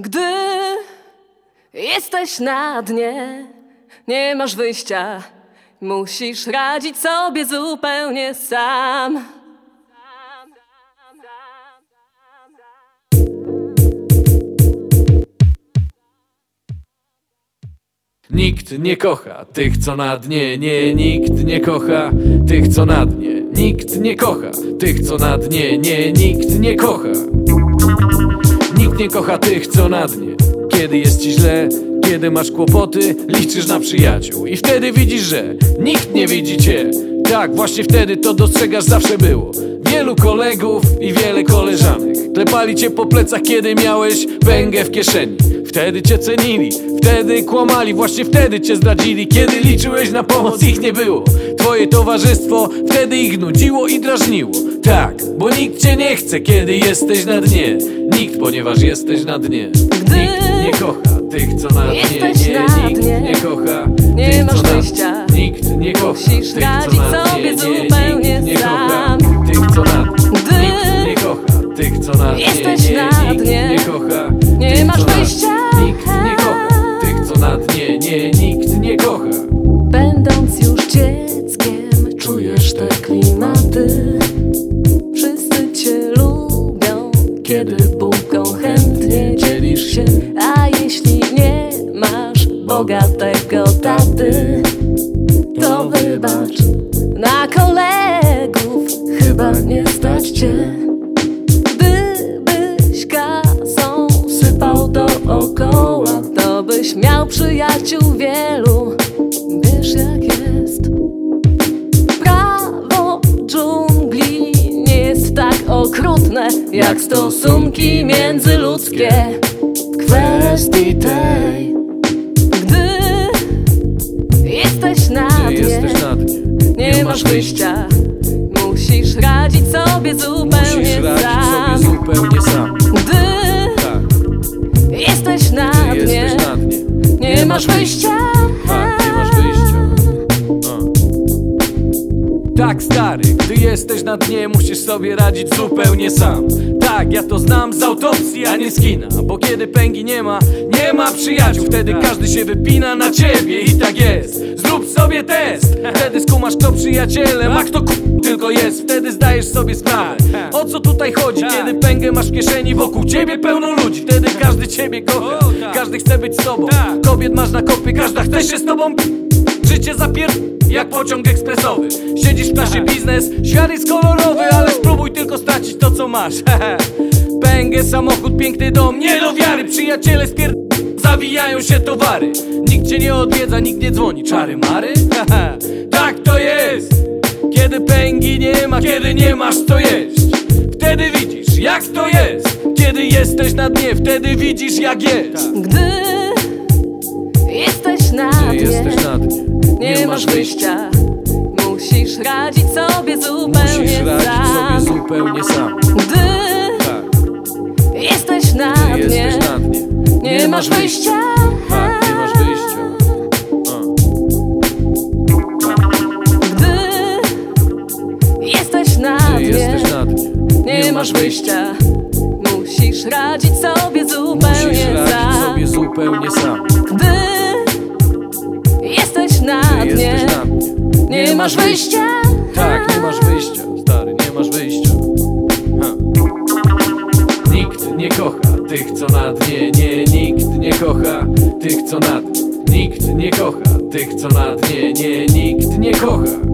Gdy jesteś na dnie, nie masz wyjścia, musisz radzić sobie zupełnie sam. Nikt nie kocha tych, co na dnie, nie, nikt nie kocha tych, co na dnie. Nikt nie kocha tych, co na dnie, nie, nikt nie kocha. Nikt nie kocha tych, co na dnie. Kiedy jest ci źle, kiedy masz kłopoty, liczysz na przyjaciół i wtedy widzisz, że nikt nie widzi cię. Tak, właśnie wtedy to dostrzegasz zawsze było. Wielu kolegów i wiele koleżanek Klepali cię po plecach, kiedy miałeś węgę w kieszeni Wtedy cię cenili, wtedy kłamali Właśnie wtedy cię zdradzili Kiedy liczyłeś na pomoc, ich nie było Twoje towarzystwo wtedy ich nudziło i drażniło Tak, bo nikt cię nie chce, kiedy jesteś na dnie Nikt, ponieważ jesteś na dnie Gdy Nikt nie kocha tych, co na dnie Nie, na nikt dnie, nie kocha nie tych, masz co wyjścia. Nikt nie kocha Musisz tych, co radzić na sobie dnie. Nie, zupełnie nikt nie kocha sam. tych, co na dnie Gdy Nikt nie kocha tych, co na dnie jesteś nie, na miał przyjaciół wielu. Wiesz jak jest. Prawo dżungli nie jest tak okrutne jak stosunki międzyludzkie. W kwestii tej, gdy jesteś na dnie, jesteś na dnie nie masz wyjścia. Musisz radzić sobie zupełnie Musisz radzić sam. sobie zupełnie sam masz wyjścia. Tak, nie masz wyjścia. Tak stary, gdy jesteś na dnie musisz sobie radzić zupełnie sam. Tak, ja to znam z autopsji, a nie z kina Bo kiedy pęgi nie ma, nie ma przyjaciół. Wtedy każdy się wypina na ciebie i tak jest. Zrób sobie test, kto przyjacielem A kto tylko jest, wtedy zdajesz sobie sprawę O co tutaj chodzi, kiedy pęgę masz w kieszeni Wokół ciebie pełno ludzi, wtedy każdy ciebie kocha Każdy chce być z tobą, kobiet masz na kopie Każda chce się z tobą Życie zapier... jak pociąg ekspresowy. Siedzisz w klasie biznes, świat jest kolorowy Ale spróbuj tylko stracić to co masz. Pęgę, samochód, piękny dom, nie do wiary. Przyjaciele spier... zawijają się towary. Nikt cię nie odwiedza, nikt nie dzwoni. Czary mary? tak to jest. Kiedy pęgi nie ma, kiedy nie masz co jeść. Wtedy widzisz jak to jest. Kiedy jesteś na dnie, wtedy widzisz jak jest. Gdy jesteś na dnie, jesteś na dnie? nie masz wyjścia. Musisz radzić sobie zupełnie Musisz radzić sam. sobie zupełnie sam. Gdy Tak, jesteś na dnie, jesteś na dnie nie masz wyjścia. Masz wyjścia. Musisz radzić sobie Musisz zupełnie radzić sam. sobie zupełnie sam. Gdy jesteś na Ty dnie, jesteś na dnie. Nie masz wyjścia. Tak, nie masz wyjścia, stary, nie masz wyjścia. Ha. Nikt nie kocha tych, co na dnie. Nie, nikt nie kocha tych, co na dnie. Nikt nie kocha tych, co na dnie. Nie, nikt nie kocha